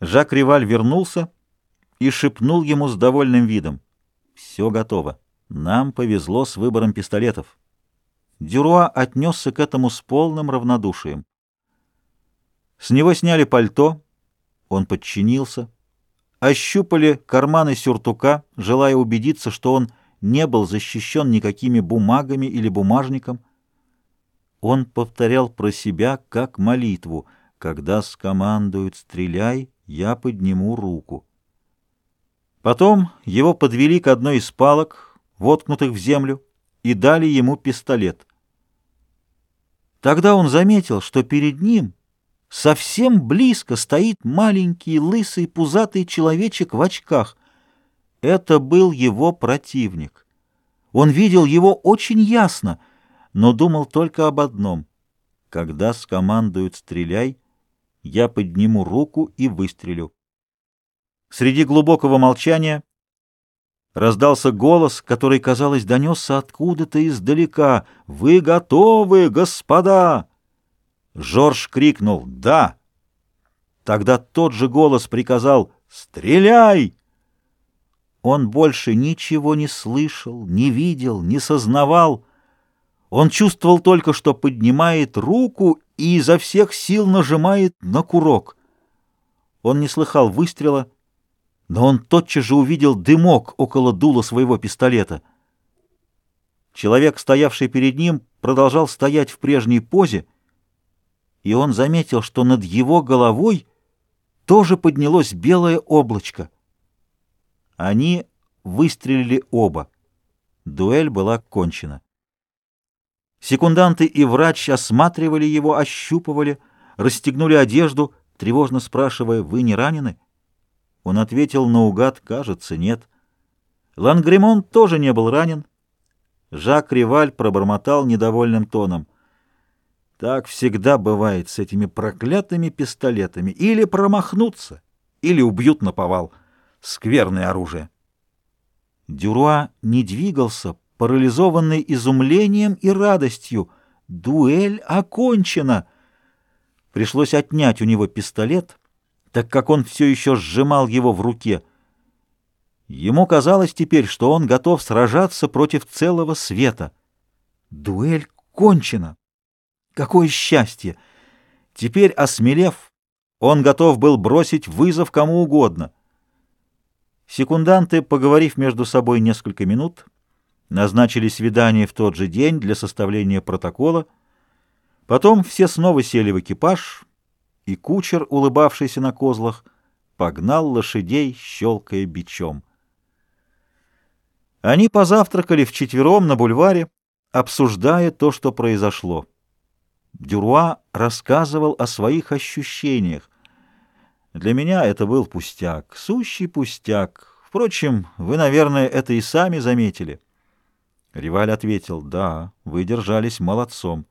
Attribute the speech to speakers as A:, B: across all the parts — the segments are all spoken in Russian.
A: Жак Риваль вернулся и шепнул ему с довольным видом. «Все готово. Нам повезло с выбором пистолетов». Дюруа отнесся к этому с полным равнодушием. С него сняли пальто, он подчинился, ощупали карманы сюртука, желая убедиться, что он не был защищен никакими бумагами или бумажником. Он повторял про себя как молитву «Когда скомандуют «стреляй», я подниму руку». Потом его подвели к одной из палок, воткнутых в землю, и дали ему пистолет. Тогда он заметил, что перед ним совсем близко стоит маленький, лысый, пузатый человечек в очках. Это был его противник. Он видел его очень ясно, но думал только об одном. Когда скомандуют «стреляй», я подниму руку и выстрелю. Среди глубокого молчания раздался голос, который, казалось, донесся откуда-то издалека. «Вы готовы, господа?» Жорж крикнул «Да!». Тогда тот же голос приказал «Стреляй!». Он больше ничего не слышал, не видел, не сознавал. Он чувствовал только, что поднимает руку и изо всех сил нажимает на курок. Он не слыхал выстрела, но он тотчас же увидел дымок около дула своего пистолета. Человек, стоявший перед ним, продолжал стоять в прежней позе, и он заметил, что над его головой тоже поднялось белое облачко. Они выстрелили оба. Дуэль была кончена. Секунданты и врач осматривали его, ощупывали, расстегнули одежду, тревожно спрашивая, «Вы не ранены?» Он ответил наугад, кажется, нет. Лангремон тоже не был ранен. Жак Риваль пробормотал недовольным тоном. Так всегда бывает с этими проклятыми пистолетами. Или промахнутся, или убьют на повал. Скверное оружие. Дюруа не двигался, парализованный изумлением и радостью. Дуэль окончена! Пришлось отнять у него пистолет — так как он все еще сжимал его в руке. Ему казалось теперь, что он готов сражаться против целого света. Дуэль кончена. Какое счастье! Теперь, осмелев, он готов был бросить вызов кому угодно. Секунданты, поговорив между собой несколько минут, назначили свидание в тот же день для составления протокола. Потом все снова сели в экипаж — и кучер, улыбавшийся на козлах, погнал лошадей, щелкая бичом. Они позавтракали вчетвером на бульваре, обсуждая то, что произошло. Дюруа рассказывал о своих ощущениях. Для меня это был пустяк, сущий пустяк. Впрочем, вы, наверное, это и сами заметили. Риваль ответил, да, вы держались молодцом.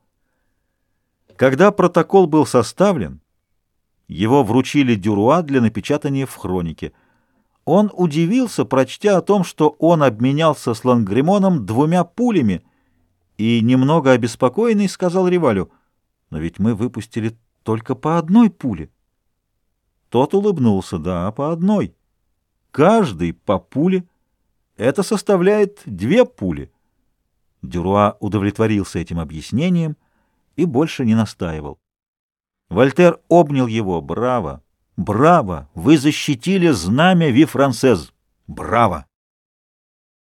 A: Когда протокол был составлен, его вручили Дюруа для напечатания в хронике. Он удивился, прочтя о том, что он обменялся с Лангремоном двумя пулями, и, немного обеспокоенный, сказал Ривалю, «Но ведь мы выпустили только по одной пуле». Тот улыбнулся, «Да, по одной. Каждый по пуле. Это составляет две пули». Дюруа удовлетворился этим объяснением и больше не настаивал. Вольтер обнял его. «Браво! Браво! Вы защитили знамя Ви Францез! Браво!»